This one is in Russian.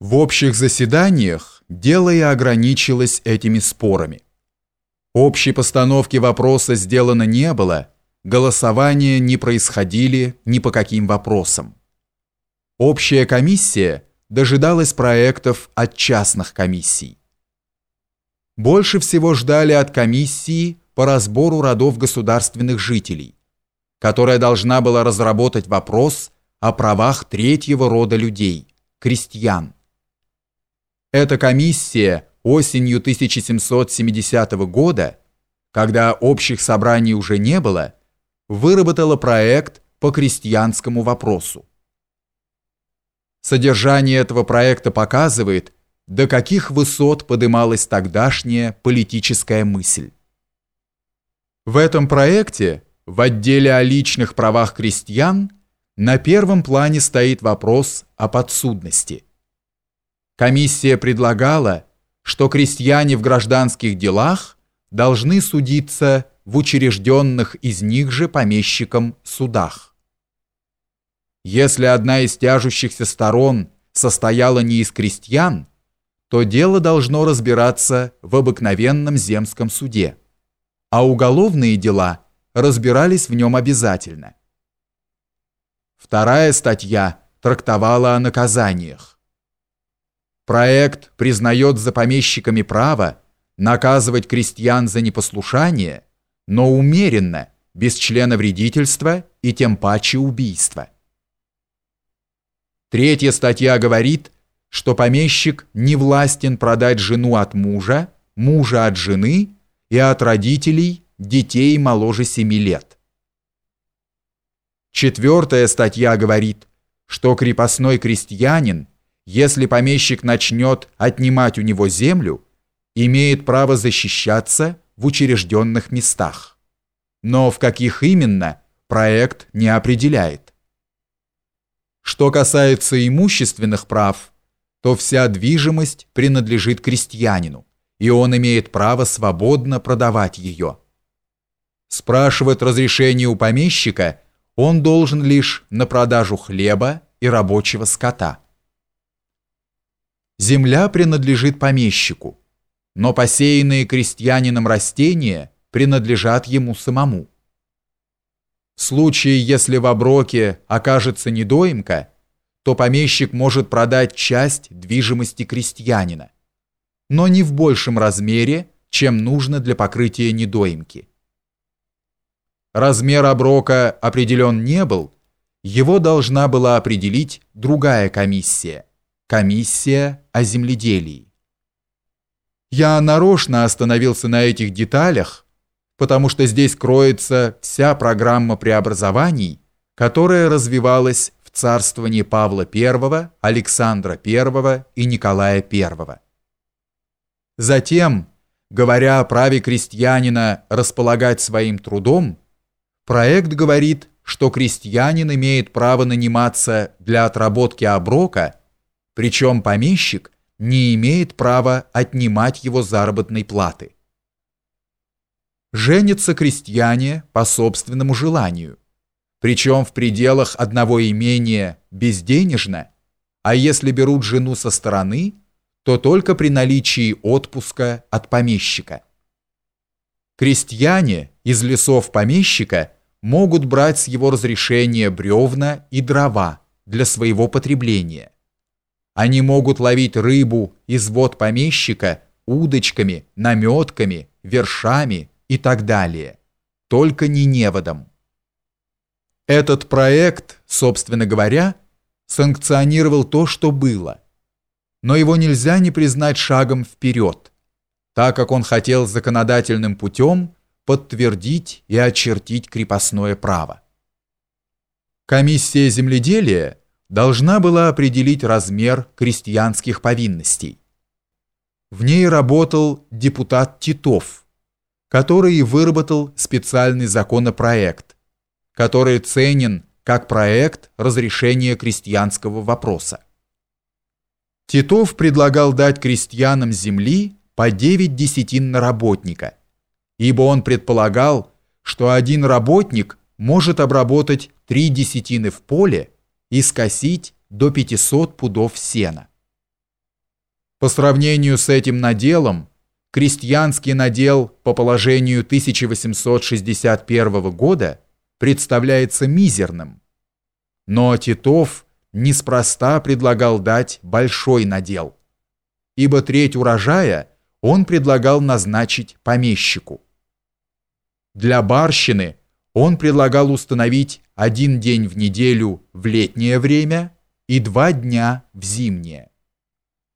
В общих заседаниях дело и ограничилось этими спорами. Общей постановки вопроса сделано не было, голосования не происходили ни по каким вопросам. Общая комиссия дожидалась проектов от частных комиссий. Больше всего ждали от комиссии по разбору родов государственных жителей, которая должна была разработать вопрос о правах третьего рода людей – крестьян. Эта комиссия осенью 1770 года, когда общих собраний уже не было, выработала проект по крестьянскому вопросу. Содержание этого проекта показывает, до каких высот подымалась тогдашняя политическая мысль. В этом проекте, в отделе о личных правах крестьян, на первом плане стоит вопрос о подсудности – Комиссия предлагала, что крестьяне в гражданских делах должны судиться в учрежденных из них же помещиком судах. Если одна из тяжущихся сторон состояла не из крестьян, то дело должно разбираться в обыкновенном земском суде, а уголовные дела разбирались в нем обязательно. Вторая статья трактовала о наказаниях. Проект признает за помещиками право наказывать крестьян за непослушание, но умеренно, без члена вредительства и тем паче убийства. Третья статья говорит, что помещик не властен продать жену от мужа, мужа от жены и от родителей детей моложе семи лет. Четвертая статья говорит, что крепостной крестьянин – если помещик начнет отнимать у него землю, имеет право защищаться в учрежденных местах. Но в каких именно, проект не определяет. Что касается имущественных прав, то вся движимость принадлежит крестьянину, и он имеет право свободно продавать ее. Спрашивать разрешение у помещика он должен лишь на продажу хлеба и рабочего скота. Земля принадлежит помещику, но посеянные крестьянином растения принадлежат ему самому. В случае, если в оброке окажется недоимка, то помещик может продать часть движимости крестьянина, но не в большем размере, чем нужно для покрытия недоимки. Размер оброка определен не был, его должна была определить другая комиссия – Комиссия о земледелии. Я нарочно остановился на этих деталях, потому что здесь кроется вся программа преобразований, которая развивалась в царствовании Павла I, Александра I и Николая I. Затем, говоря о праве крестьянина располагать своим трудом, проект говорит, что крестьянин имеет право наниматься для отработки оброка – причем помещик не имеет права отнимать его заработной платы. Женятся крестьяне по собственному желанию, причем в пределах одного имения безденежно, а если берут жену со стороны, то только при наличии отпуска от помещика. Крестьяне из лесов помещика могут брать с его разрешения бревна и дрова для своего потребления они могут ловить рыбу из вод помещика удочками, наметками, вершами и так далее, только не неводом. Этот проект, собственно говоря, санкционировал то, что было, но его нельзя не признать шагом вперед, так как он хотел законодательным путем подтвердить и очертить крепостное право. Комиссия земледелия – должна была определить размер крестьянских повинностей. В ней работал депутат Титов, который выработал специальный законопроект, который ценен как проект разрешения крестьянского вопроса. Титов предлагал дать крестьянам земли по 9 десятин на работника, ибо он предполагал, что один работник может обработать 3 десятины в поле и скосить до 500 пудов сена. По сравнению с этим наделом, крестьянский надел по положению 1861 года представляется мизерным. Но Титов неспроста предлагал дать большой надел, ибо треть урожая он предлагал назначить помещику. Для барщины он предлагал установить один день в неделю в летнее время и два дня в зимнее.